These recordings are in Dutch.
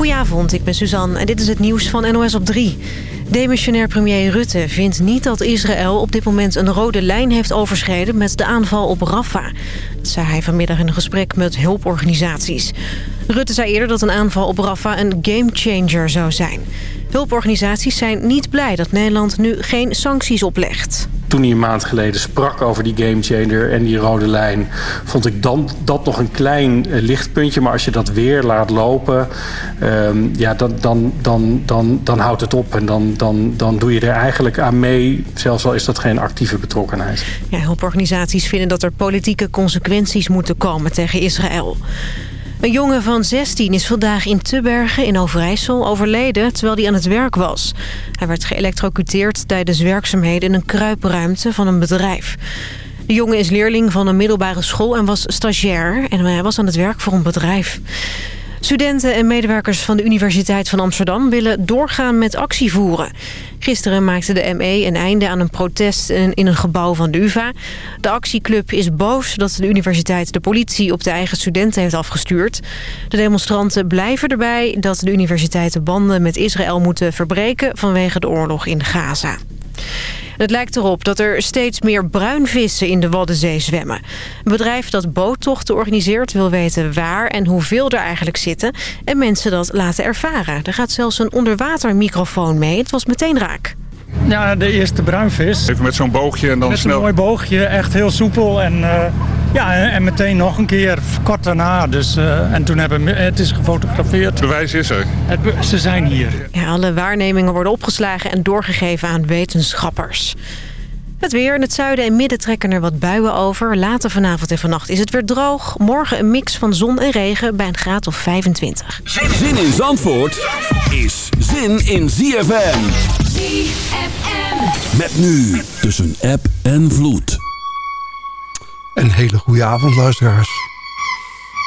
Goedenavond, ik ben Suzanne en dit is het nieuws van NOS op 3. Demissionair premier Rutte vindt niet dat Israël op dit moment een rode lijn heeft overschreden met de aanval op Rafah. Dat zei hij vanmiddag in een gesprek met hulporganisaties. Rutte zei eerder dat een aanval op Rafah een gamechanger zou zijn. Hulporganisaties zijn niet blij dat Nederland nu geen sancties oplegt. Toen hij een maand geleden sprak over die gamechanger en die rode lijn... vond ik dan dat nog een klein uh, lichtpuntje. Maar als je dat weer laat lopen, um, ja, dan, dan, dan, dan, dan houdt het op. En dan, dan, dan doe je er eigenlijk aan mee, zelfs al is dat geen actieve betrokkenheid. Ja, hulporganisaties vinden dat er politieke consequenties moeten komen tegen Israël. Een jongen van 16 is vandaag in Tubbergen in Overijssel overleden terwijl hij aan het werk was. Hij werd geëlectrocuteerd tijdens werkzaamheden in een kruipruimte van een bedrijf. De jongen is leerling van een middelbare school en was stagiair en hij was aan het werk voor een bedrijf. Studenten en medewerkers van de Universiteit van Amsterdam willen doorgaan met actie voeren. Gisteren maakte de ME een einde aan een protest in een gebouw van de UvA. De actieclub is boos dat de universiteit de politie op de eigen studenten heeft afgestuurd. De demonstranten blijven erbij dat de universiteiten banden met Israël moeten verbreken vanwege de oorlog in Gaza. Het lijkt erop dat er steeds meer bruinvissen in de Waddenzee zwemmen. Een bedrijf dat boottochten organiseert wil weten waar en hoeveel er eigenlijk zitten... en mensen dat laten ervaren. Er gaat zelfs een onderwatermicrofoon mee. Het was meteen raak. Ja, de eerste bruinvis. Even met zo'n boogje en dan met snel... Met een mooi boogje, echt heel soepel. En, uh, ja, en meteen nog een keer, kort daarna. Dus, uh, en toen hebben we, het is gefotografeerd. Bewijs is er. Het, ze zijn hier. Ja, alle waarnemingen worden opgeslagen en doorgegeven aan wetenschappers. Het weer in het zuiden en midden trekken er wat buien over. Later vanavond en vannacht is het weer droog. Morgen een mix van zon en regen bij een graad of 25. Zin in Zandvoort is zin in ZFM. ZFM. Met nu tussen app en vloed. Een hele goede avond, luisteraars.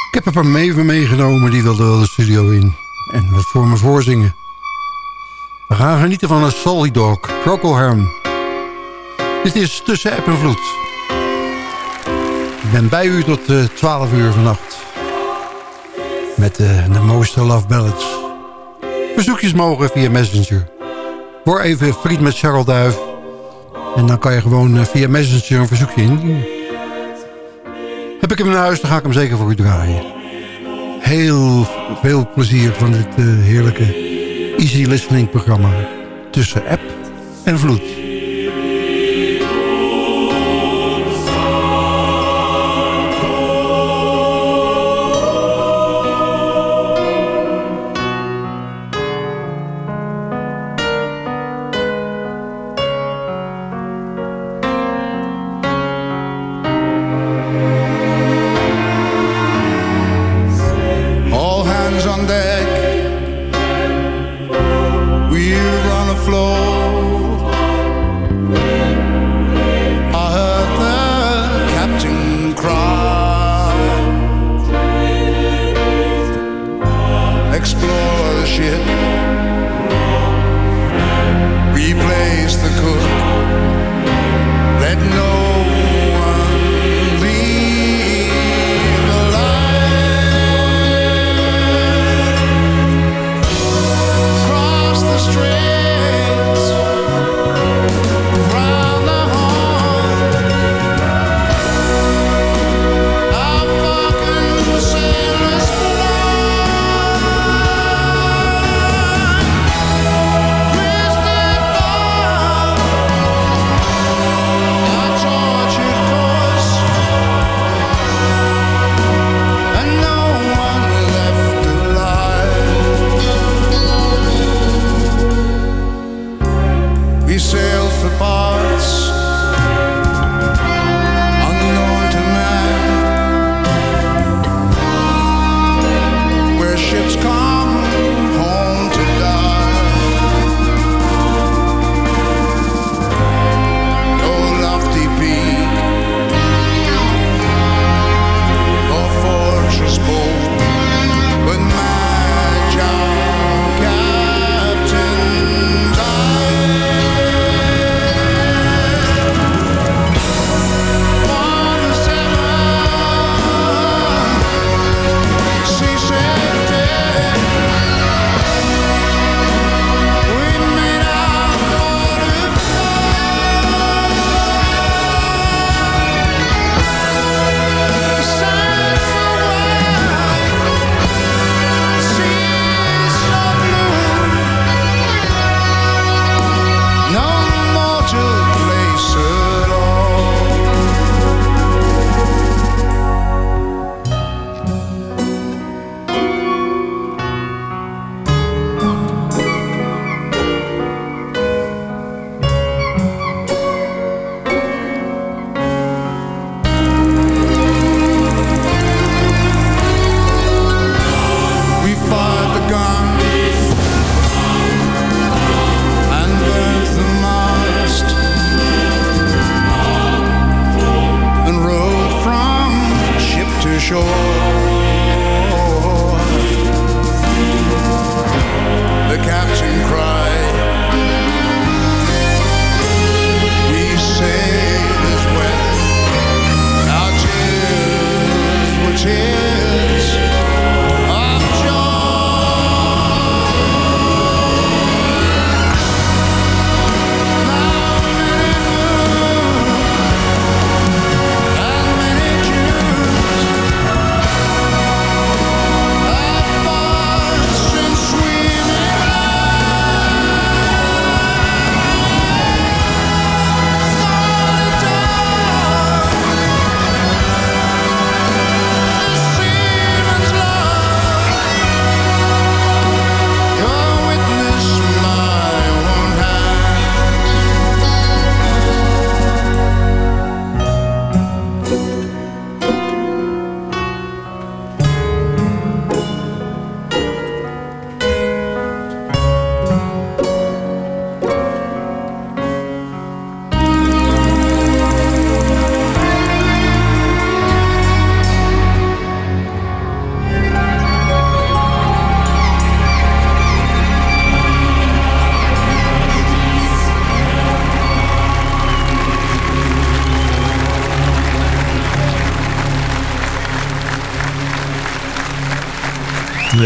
Ik heb een paar meven meegenomen, die wilden wel de studio in. En wat voor me voorzingen. We gaan genieten van een Solid Dog, Procol. Dit is Tussen App en Vloed. Ik ben bij u tot uh, 12 uur vannacht. Met uh, de mooiste love ballads. Verzoekjes mogen via Messenger. Word even vriend met Charles Duif. En dan kan je gewoon uh, via Messenger een verzoekje in. Heb ik hem in huis, dan ga ik hem zeker voor u draaien. Heel veel plezier van dit heerlijke easy listening programma. Tussen app en vloed.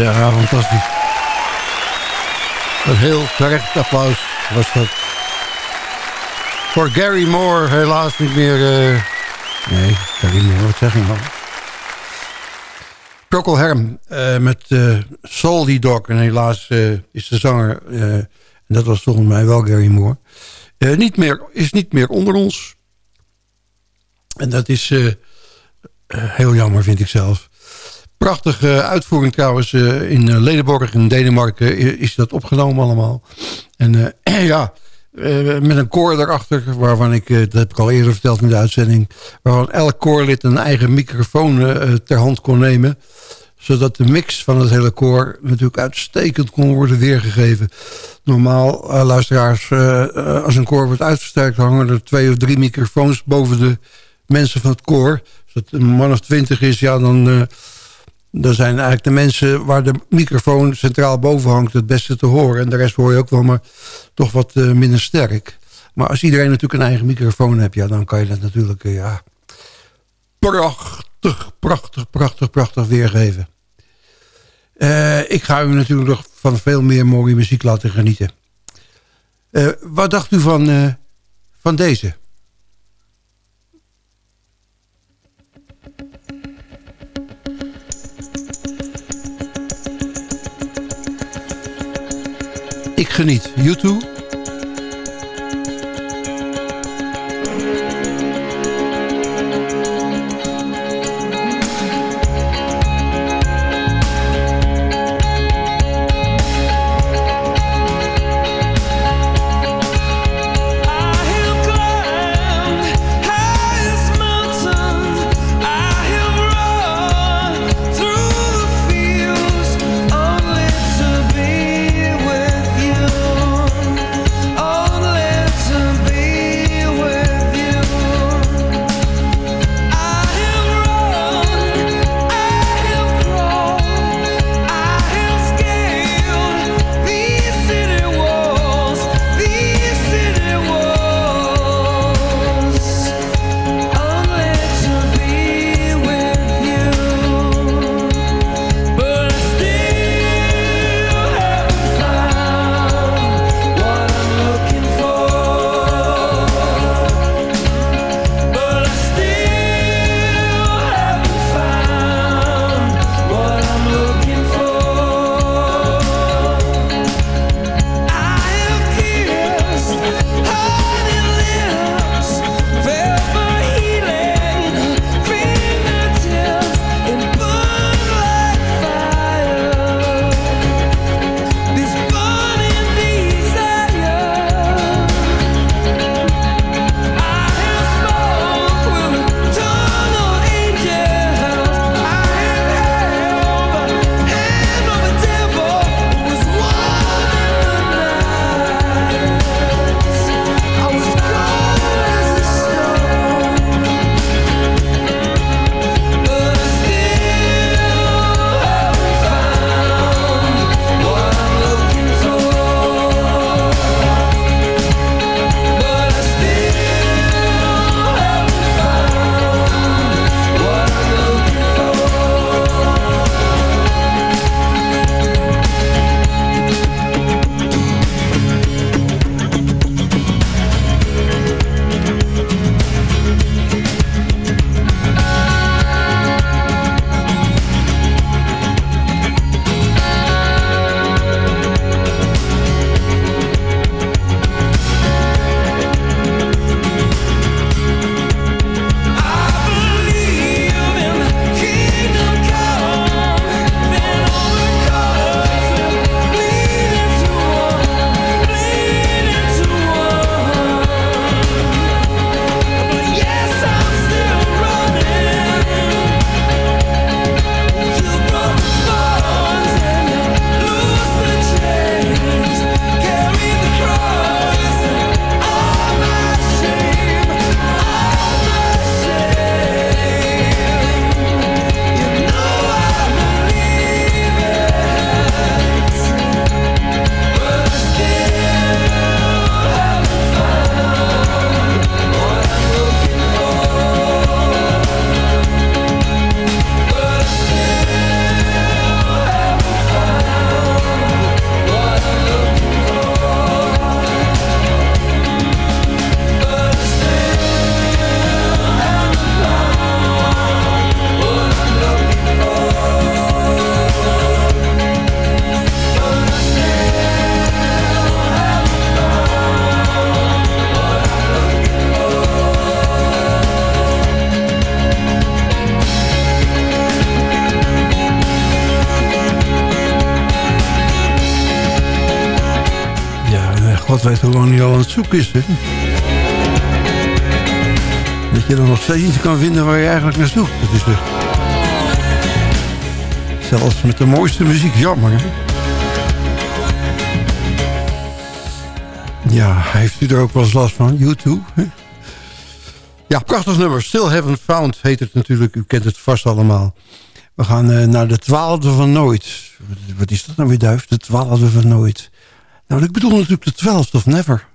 Ja, fantastisch. Een heel terecht applaus was dat. Voor Gary Moore helaas niet meer... Uh... Nee, Gary Moore, wat zeg je nou? Procol Herm uh, met uh, Soldy Dog. En helaas is de zanger, en dat was volgens mij wel Gary Moore... niet meer, is niet meer onder ons. En dat is heel jammer, vind ik zelf. Prachtige uitvoering trouwens. Uh, in uh, Ledenborg in Denemarken is dat opgenomen allemaal. En uh, ja, met een koor erachter, waarvan ik, dat heb ik al eerder verteld in de uitzending, waarvan elk koorlid een eigen microfoon ter hand kon nemen. Zodat de mix van het hele koor natuurlijk uitstekend kon worden weergegeven. Normaal, luisteraars, als een koor wordt uitversterkt, hangen er twee of drie microfoons boven de mensen van het koor. Als het een man of twintig is, ja, dan dan zijn eigenlijk de mensen waar de microfoon centraal boven hangt het beste te horen. En de rest hoor je ook wel, maar toch wat uh, minder sterk. Maar als iedereen natuurlijk een eigen microfoon heeft, ja, dan kan je dat natuurlijk uh, ja, prachtig, prachtig, prachtig, prachtig weergeven. Uh, ik ga u natuurlijk nog van veel meer mooie muziek laten genieten. wat dacht u van, van deze? Geniet. YouTube. Al aan het zoeken is, hè? Dat je dan nog steeds iets kan vinden waar je eigenlijk naar zoekt. Dat is er. Zelfs met de mooiste muziek, jammer, hè? Ja, heeft u er ook wel eens last van? YouTube? Ja, prachtig nummer. Still Haven't Found heet het natuurlijk. U kent het vast allemaal. We gaan uh, naar de twaalfde van nooit. Wat is dat nou weer, Duif? De twaalfde van nooit. Nou, ik bedoel natuurlijk de twelfde of never.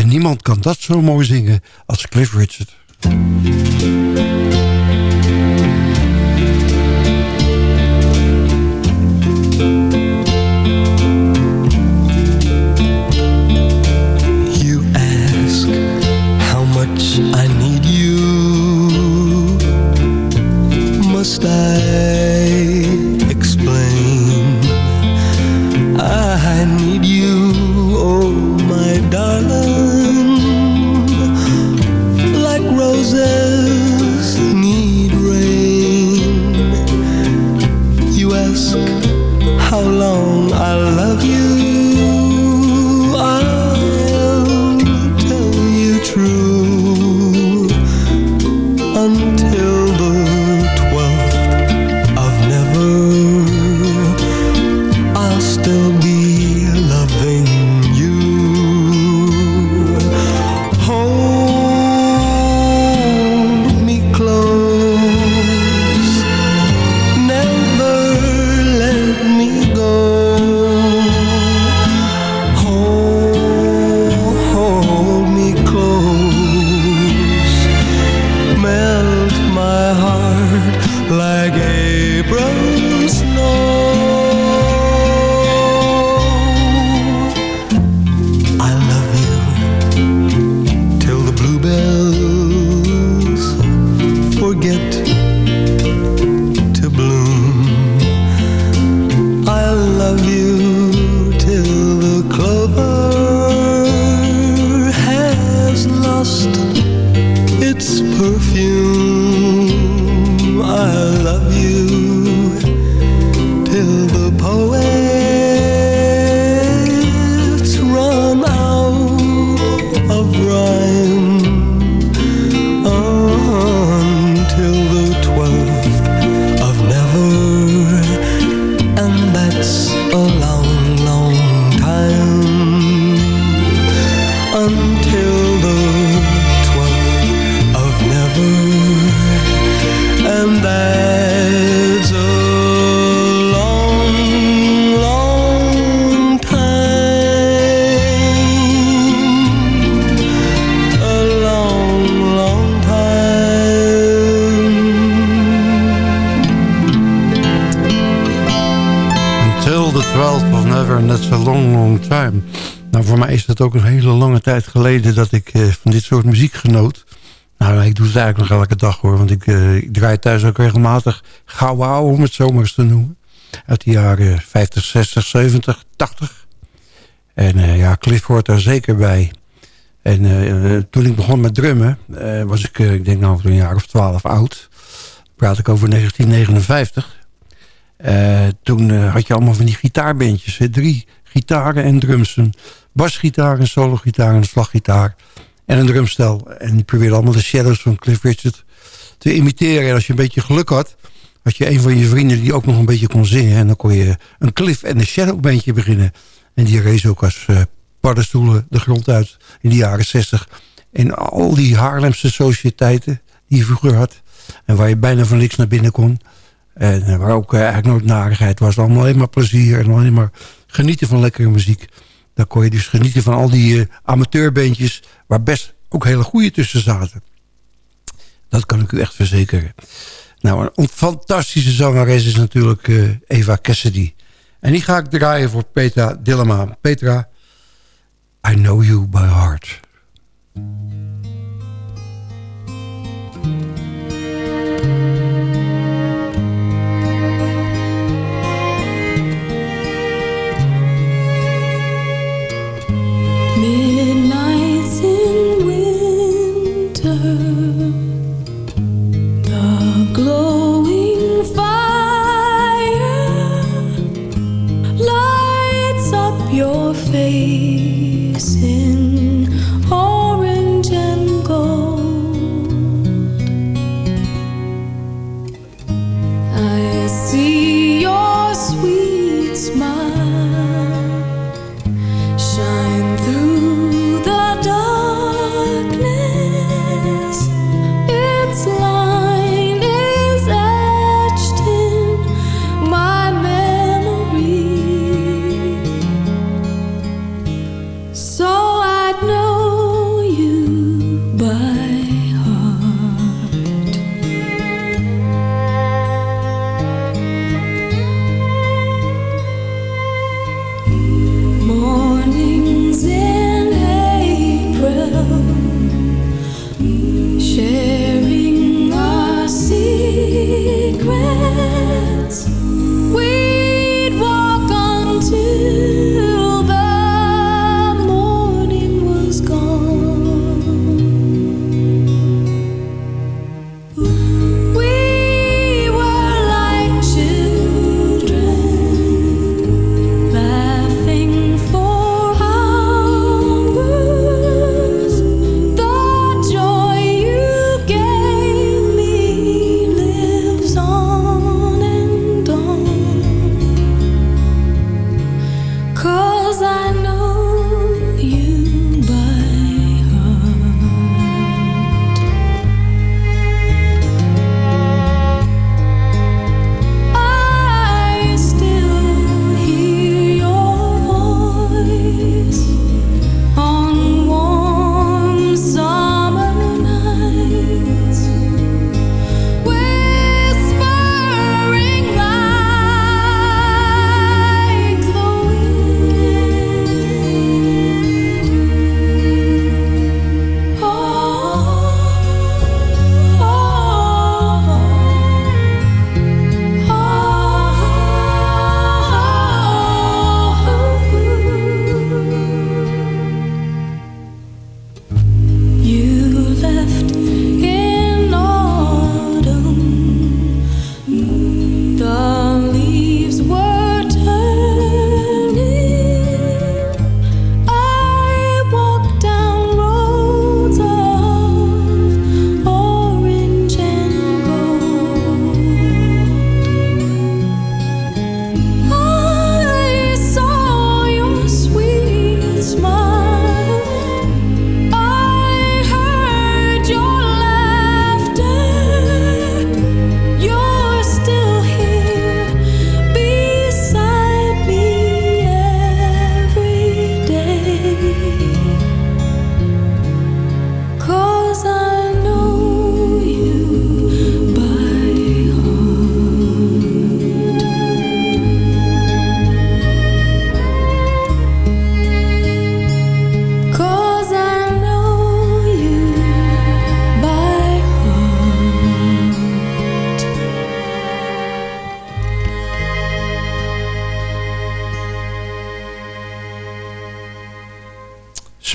En niemand kan dat zo mooi zingen als Cliff Richard. You ask how much I need you. Must I long I love you. Het ook een hele lange tijd geleden dat ik eh, van dit soort muziek genoot. Nou, ik doe het eigenlijk nog elke dag hoor, want ik, ik draai thuis ook regelmatig ouwe, om het zo maar eens te noemen. Uit de jaren 50, 60, 70, 80. En eh, ja, Cliff hoort daar zeker bij. En toen ik begon met drummen, was ik, ik denk nou een jaar of twaalf oud. praat ik over 1959. Eh, toen had je allemaal van die gitaarbandjes. Drie gitaren en drums. Basgitaar, een sologitaar, een slaggitaar en een drumstel. En die probeerde allemaal de shadows van Cliff Richard te imiteren. En als je een beetje geluk had, had je een van je vrienden die ook nog een beetje kon zingen. En dan kon je een Cliff en een Shadow bandje beginnen. En die rees ook als eh, paddenstoelen de grond uit in de jaren 60. En al die Haarlemse sociëteiten die je vroeger had. En waar je bijna van niks naar binnen kon. En waar ook eh, eigenlijk nooit narigheid was. Allemaal alleen maar plezier en alleen maar genieten van lekkere muziek. Dan kon je dus genieten van al die uh, amateurbandjes... waar best ook hele goede tussen zaten. Dat kan ik u echt verzekeren. Nou, een fantastische zangeres is natuurlijk uh, Eva Cassidy. En die ga ik draaien voor Petra Dillema. Petra, I know you by heart. smile.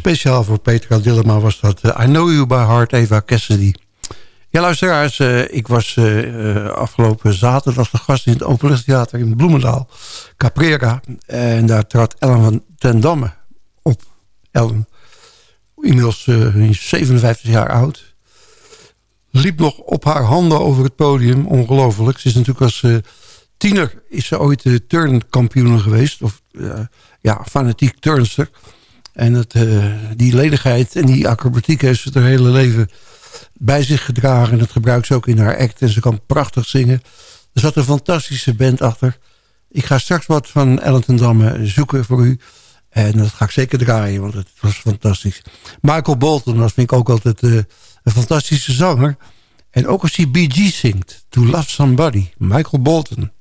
Speciaal voor Petra Dillema was dat uh, I Know You By Heart, Eva Cassidy. Ja, luisteraars, uh, ik was uh, afgelopen zaterdag de gast in het Openluchttheater in Bloemendaal, Caprera. En daar trad Ellen van ten Damme op. Ellen, inmiddels 57 jaar oud. Liep nog op haar handen over het podium, ongelooflijk. Ze is natuurlijk als tiener is ze ooit de turnkampioen geweest. Of ja, fanatiek turnster. En het, uh, die ledigheid en die acrobatiek heeft ze haar hele leven bij zich gedragen. En dat gebruikt ze ook in haar act. En ze kan prachtig zingen. Er zat een fantastische band achter. Ik ga straks wat van Ellen Damme zoeken voor u. En dat ga ik zeker draaien, want het was fantastisch. Michael Bolton, dat vind ik ook altijd uh, een fantastische zanger. En ook als hij Gees zingt. To Love Somebody. Michael Bolton.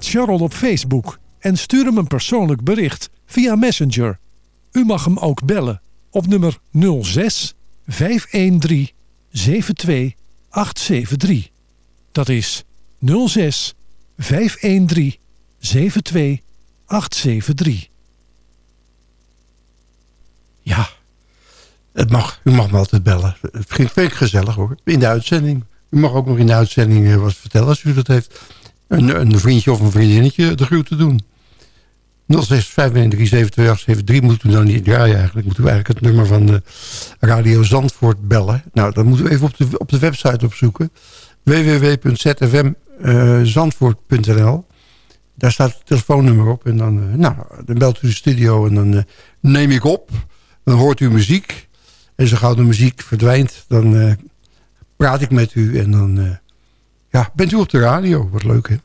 Met Charles op Facebook en stuur hem een persoonlijk bericht via Messenger. U mag hem ook bellen op nummer 06 513 72873. Dat is 06 513 72873. Ja, het mag, u mag me altijd bellen. Het vind ik gezellig hoor. In de uitzending. U mag ook nog in de uitzending eh, wat vertellen als u dat heeft. Een, een vriendje of een vriendinnetje de gruw te doen. 06 513 moeten we nou niet draaien eigenlijk. Moeten we eigenlijk het nummer van de Radio Zandvoort bellen. Nou, dan moeten we even op de, op de website opzoeken. www.zfmzandvoort.nl Daar staat het telefoonnummer op. En dan, uh, nou, dan belt u de studio en dan neem ik op. Dan hoort u muziek. En zo gauw de muziek verdwijnt, dan praat ik met u. En dan ja, bent u op de radio. Wat leuk, hè?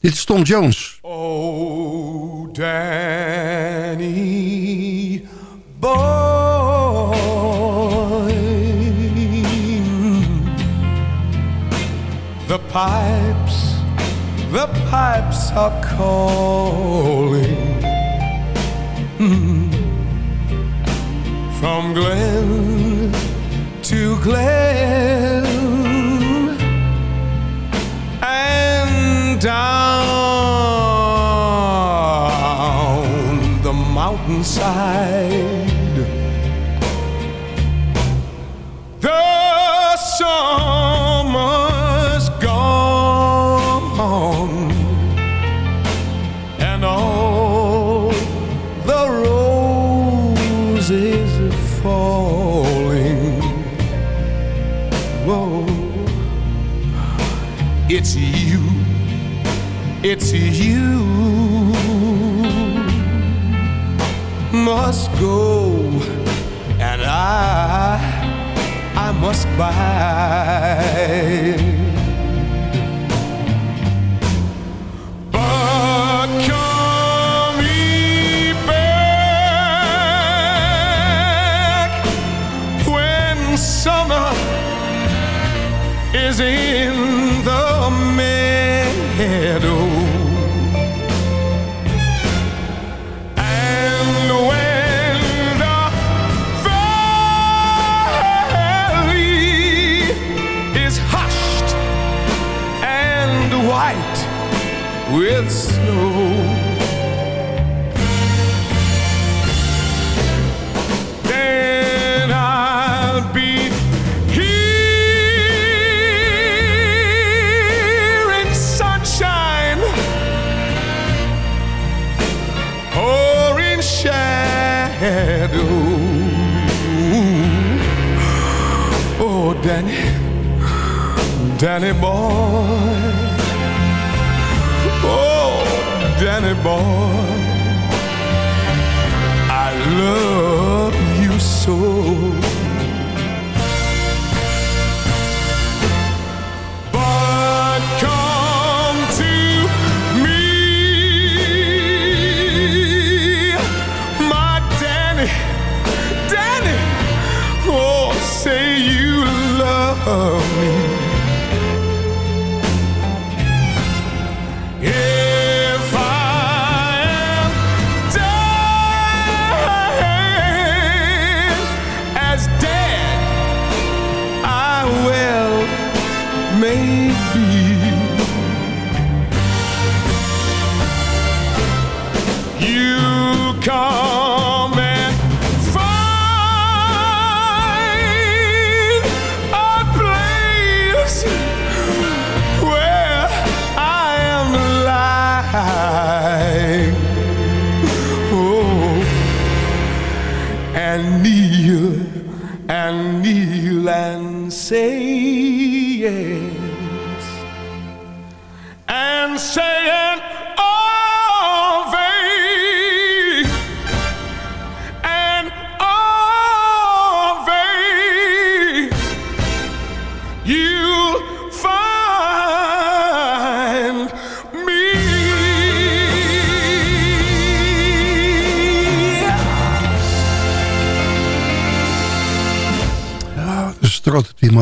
Dit is Tom Jones. Oh, Danny boy, the pipes, the pipes are calling from glen to glen down the mountainside. The summer's It's you must go, and I, I must buy. is in the meadow shadow. Oh, Danny, Danny boy. Boy, I love you so.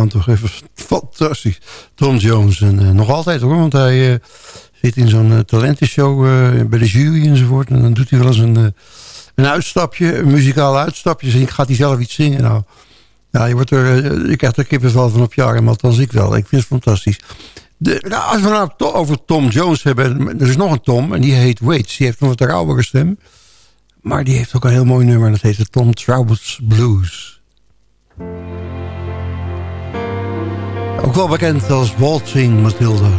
Toch even fantastisch. Tom Jones. En eh, nog altijd hoor, want hij eh, zit in zo'n eh, talentenshow bij de jury enzovoort. En dan doet hij wel eens een, een uitstapje, een muzikaal uitstapje. En gaat hij zelf iets zingen. Nou, ja, je, wordt er, je krijgt er kippenvel van op arm, althans ik wel. Ik vind het fantastisch. De, nou, als we nou over Tom Jones hebben, er is nog een Tom en die heet Waits. Die heeft nog wat rauwere stem. Maar die heeft ook een heel mooi nummer en dat heet de Tom Troubles Blues. Ook wel bekend als Waltzing Matilda.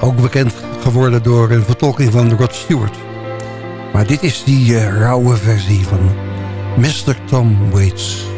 Ook bekend geworden door een vertolking van Rod Stewart. Maar dit is die eh, rauwe versie van Mr. Tom Waits.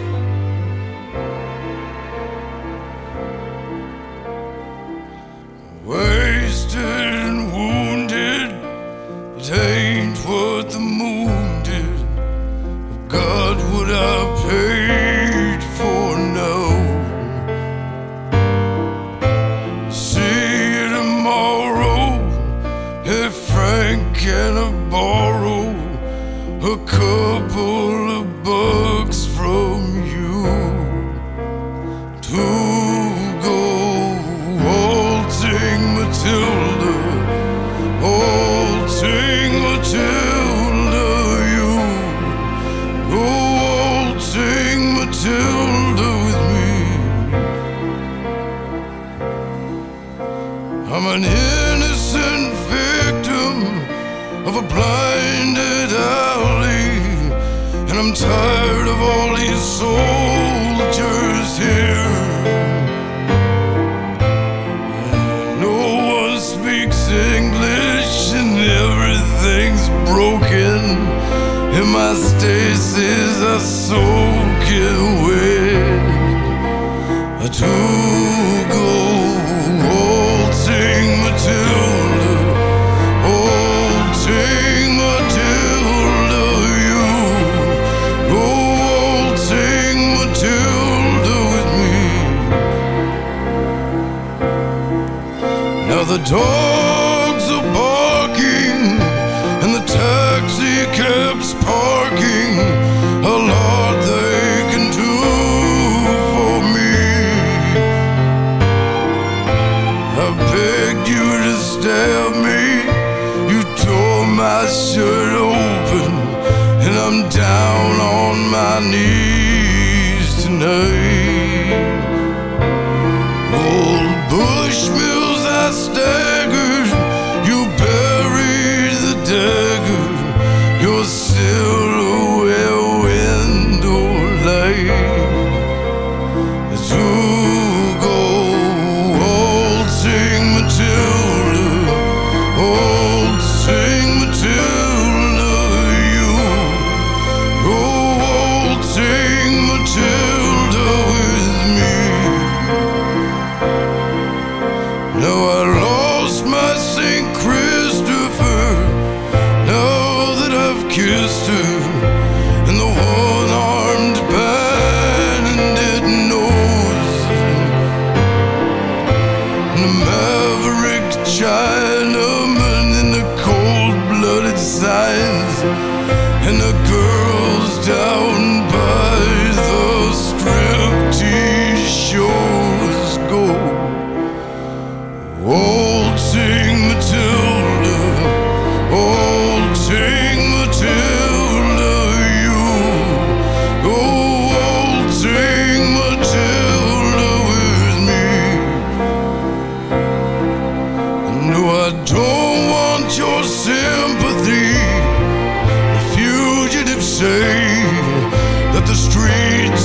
the dogs are barking and the taxi keeps parking. A lot they can do for me. I begged you to stab me. You tore my shirt open and I'm down on my knees.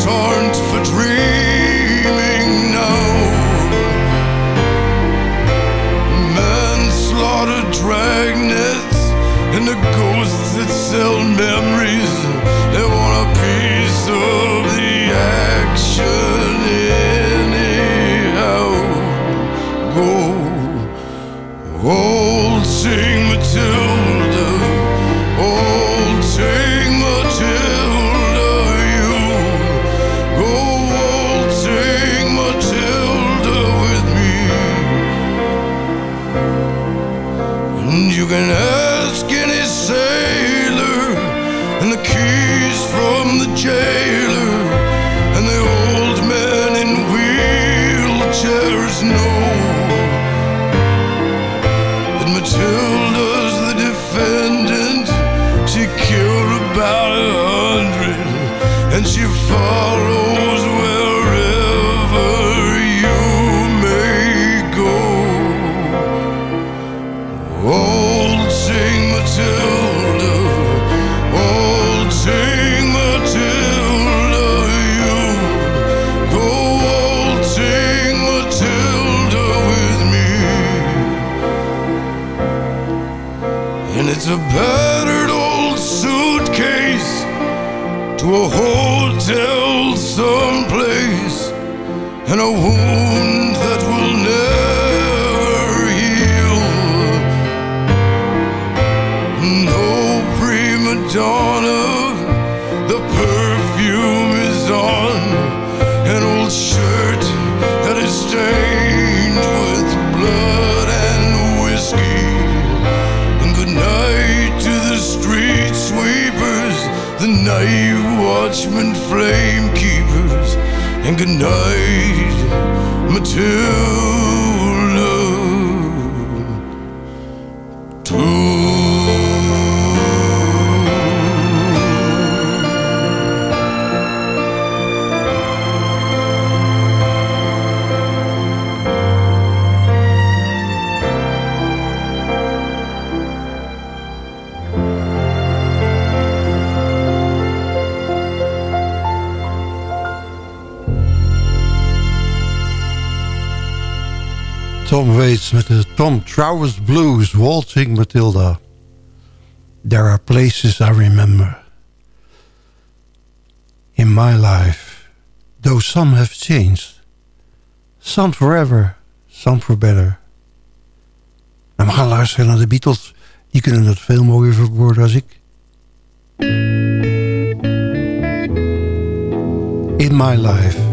torn for dreams. flame keepers, and good night, Matilda. met de Tom Travers Blues, Waltzing Matilda. There are places I remember in my life, though some have changed. Some forever, some for better. Nou, we gaan luisteren naar de Beatles. Die kunnen dat veel mooier verwoorden als ik. In my life.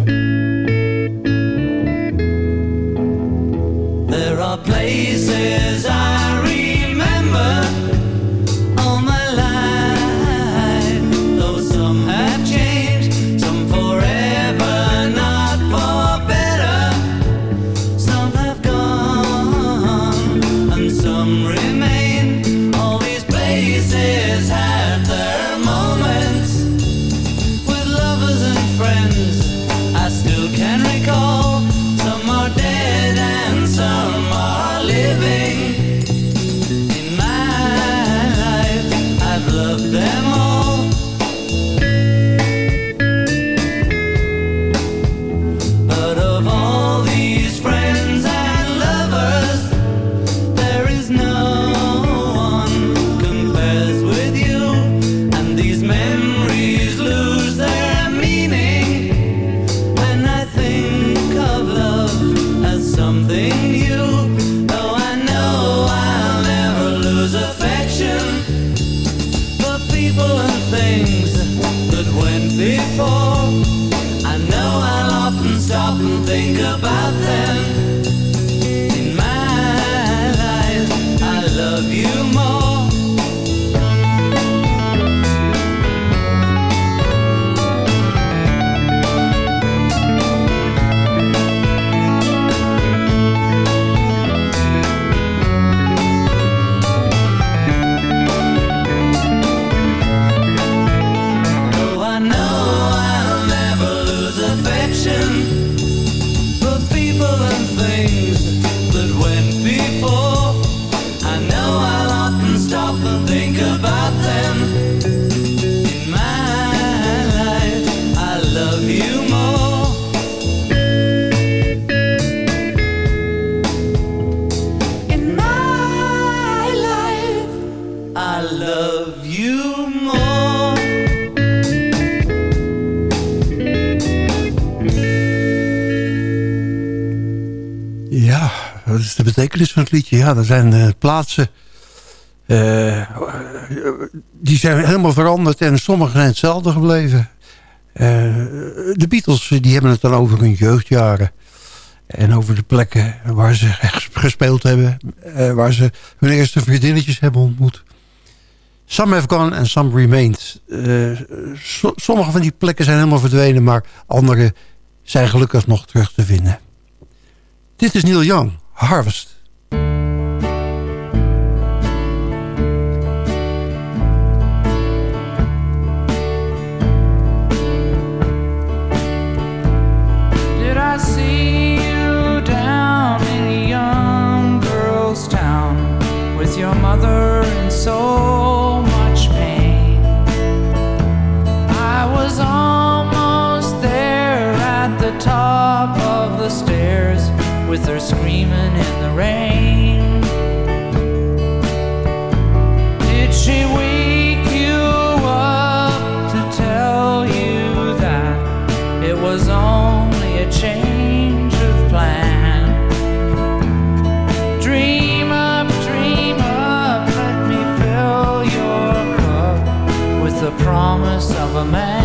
Ja, er zijn uh, plaatsen... Uh, die zijn helemaal veranderd en sommige zijn hetzelfde gebleven. Uh, de Beatles die hebben het dan over hun jeugdjaren. En over de plekken waar ze gespeeld hebben. waar ze hun eerste vriendinnetjes hebben ontmoet. Some have gone and some remained. So, sommige van die plekken zijn helemaal verdwenen. Maar andere zijn gelukkig nog terug te vinden. Dit is Neil Young, Harvest. With her screaming in the rain. Did she wake you up to tell you that it was only a change of plan? Dream up, dream up, let me fill your cup with the promise of a man.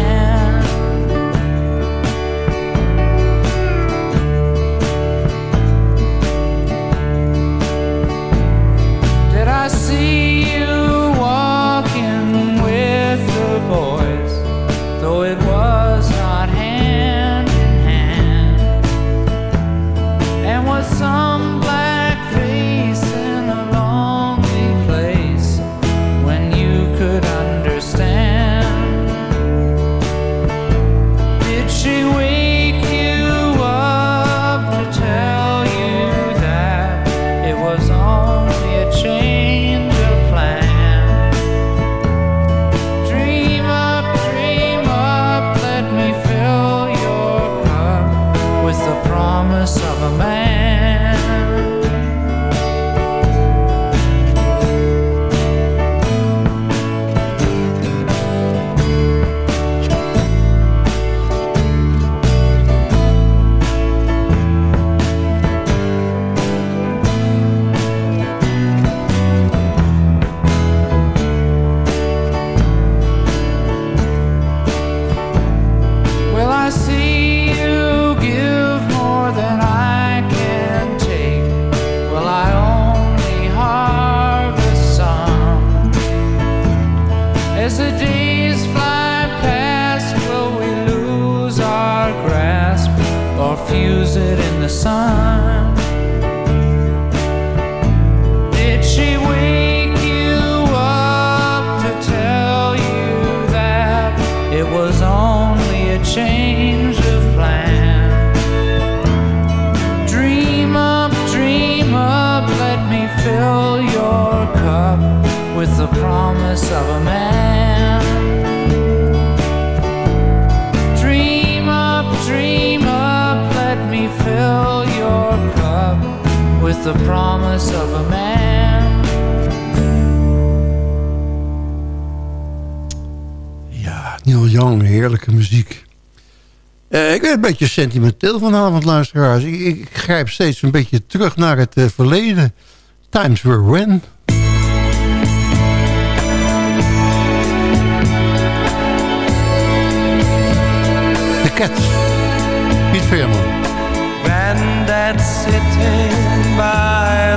Beetje sentimenteel vanavond, luisteraars. Ik, ik grijp steeds een beetje terug naar het eh, verleden. Times were when. The Cats. Piet Veerman. Granddad sitting by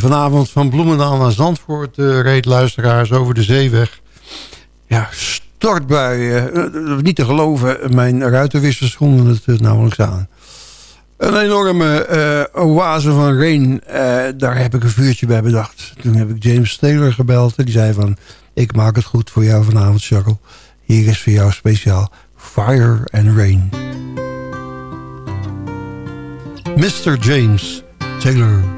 vanavond van Bloemendaal naar Zandvoort uh, reed, luisteraars, over de zeeweg. Ja, stortbuien. Uh, niet te geloven, mijn ruitenwissers schonden het nauwelijks aan. Een enorme oase van rain. daar heb ik een vuurtje bij bedacht. Toen heb ik James Taylor gebeld. En die zei van, ik maak het goed voor jou vanavond, Charles. Hier is voor jou speciaal Fire and Rain. Mr. James Taylor.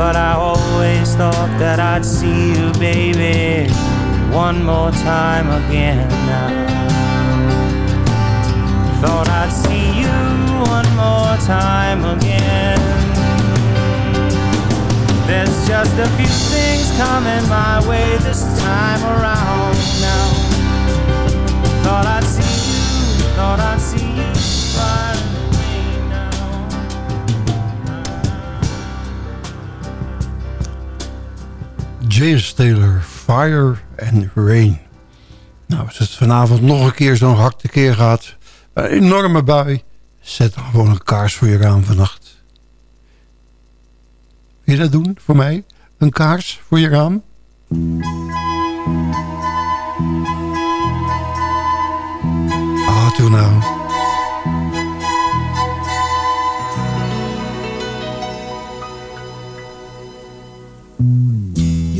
But I always thought that I'd see you, baby, one more time again. Thought I'd see you one more time again. There's just a few things coming my way this time around now. Thought I'd see James Taylor, Fire and Rain. Nou, als het vanavond nog een keer zo'n hard keer gaat... een enorme bui... zet dan gewoon een kaars voor je raam vannacht. Wil je dat doen voor mij? Een kaars voor je raam? toe nou.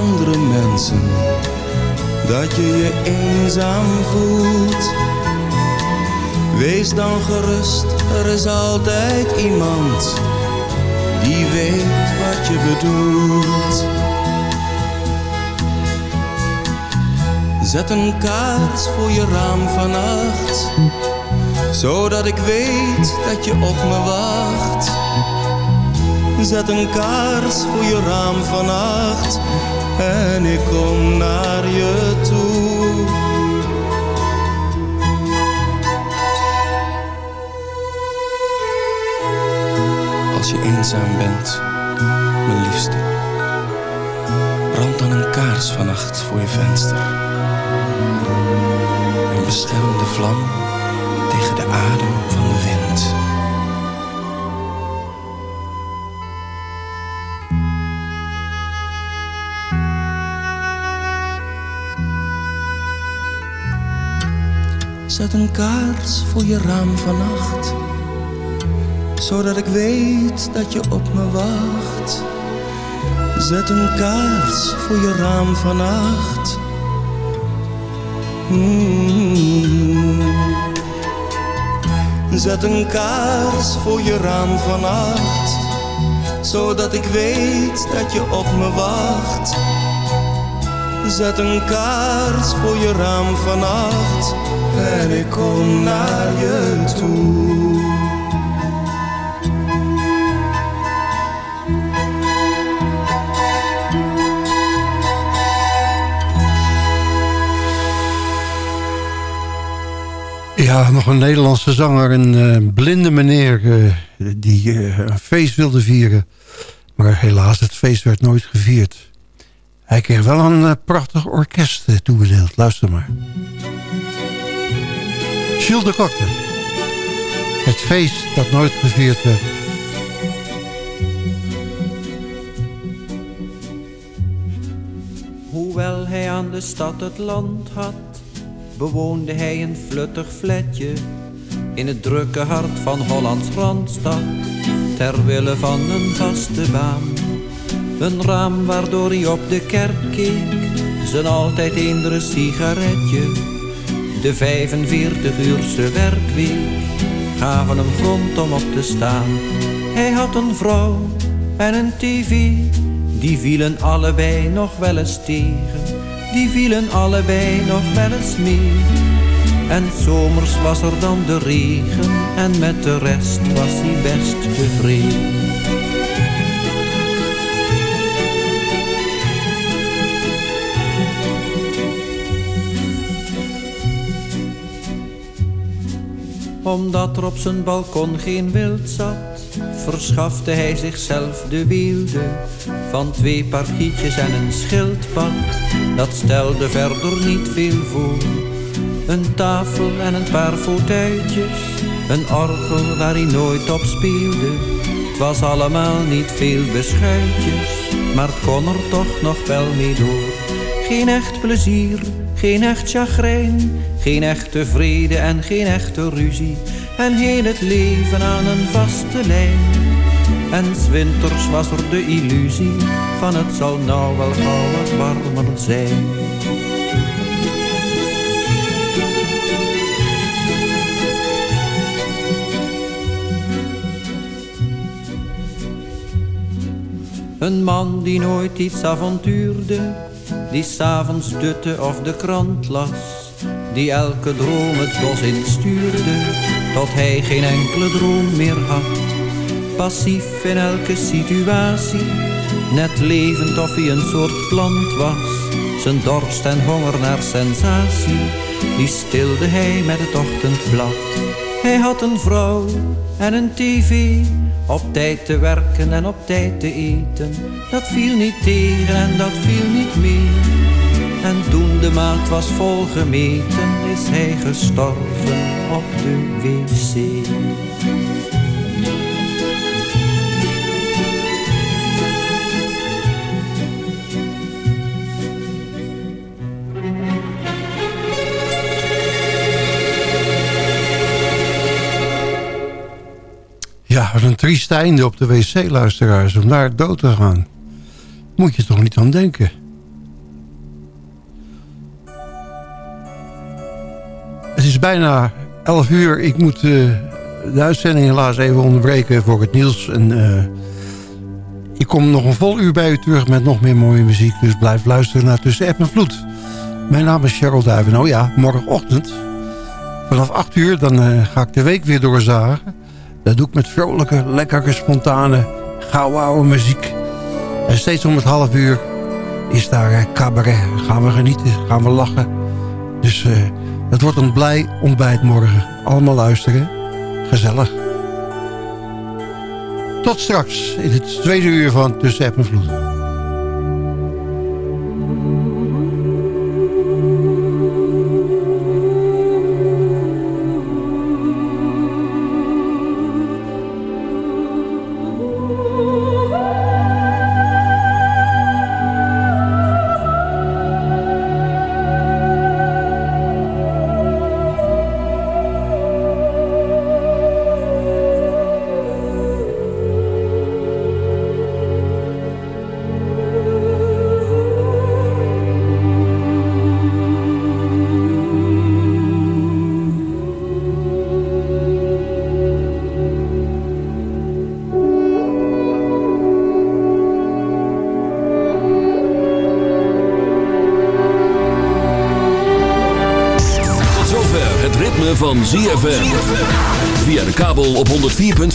andere mensen dat je je eenzaam voelt. Wees dan gerust, er is altijd iemand die weet wat je bedoelt. Zet een kaart voor je raam vannacht, zodat ik weet dat je op me wacht. Zet een kaars voor je raam vannacht en ik kom naar je toe. Als je eenzaam bent, mijn liefste, brand dan een kaars vannacht voor je venster. En bescherm de vlam tegen de adem Zet een kaars voor je raam vannacht, zodat ik weet dat je op me wacht. Zet een kaars voor je raam vannacht. Mm. Zet een kaars voor je raam vannacht, zodat ik weet dat je op me wacht. Zet een kaars voor je raam vannacht en ik kom naar je toe. Ja, nog een Nederlandse zanger, een eh, blinde meneer... eh, die eh, een feest wilde vieren. Maar helaas, het feest werd nooit gevierd. Hij kreeg wel een prachtig orkest toebedeeld. Luister maar. Gilles de Kokke. Het feest dat nooit gevierd werd. Hoewel hij aan de stad het land had, bewoonde hij een fluttig flatje in het drukke hart van Hollands Randstad, ter wille van een vaste baan. Een raam waardoor hij op de kerk keek, zijn altijd eendere sigaretje. De 45-uurse werkweek gaven hem grond om op te staan. Hij had een vrouw en een tv, die vielen allebei nog wel eens tegen. Die vielen allebei nog wel eens mee. En zomers was er dan de regen en met de rest was hij best tevreden. Omdat er op zijn balkon geen wild zat, verschafte hij zichzelf de weelde van twee parkietjes en een schildpad. Dat stelde verder niet veel voor. Een tafel en een paar fauteuiltjes, een orgel waar hij nooit op speelde. Het was allemaal niet veel beschuitjes, maar kon er toch nog wel mee door. Geen echt plezier, geen echt chagrijn, geen echte vrede en geen echte ruzie. En heel het leven aan een vaste lijn. En 's winters was er de illusie van het zal nou wel gauw wat warmer zijn. Een man die nooit iets avontuurde, die s'avonds dutte of de krant las, die elke droom het bos instuurde, tot hij geen enkele droom meer had. Passief in elke situatie, net levend of hij een soort plant was. Zijn dorst en honger naar sensatie, die stilde hij met het ochtendblad. Hij had een vrouw en een tv, op tijd te werken en op tijd te eten. Dat viel niet tegen en dat viel niet mee. En toen de maat was volgemeten, is hij gestorven op de wc. Ja, wat een trieste einde op de wc-luisteraars om daar dood te gaan. Moet je toch niet aan denken. Is bijna 11 uur. Ik moet uh, de uitzending helaas even onderbreken voor het nieuws. En, uh, ik kom nog een vol uur bij u terug met nog meer mooie muziek. Dus blijf luisteren naar Tussen App en Vloed. Mijn naam is Cheryl Duiven. Oh ja, morgenochtend vanaf 8 uur dan uh, ga ik de week weer doorzagen. Dat doe ik met vrolijke, lekkere, spontane, gouden oude muziek. En steeds om het half uur is daar cabaret. Gaan we genieten, gaan we lachen. Dus het wordt een blij ontbijt morgen. Allemaal luisteren. Gezellig. Tot straks in het tweede uur van Tussen App.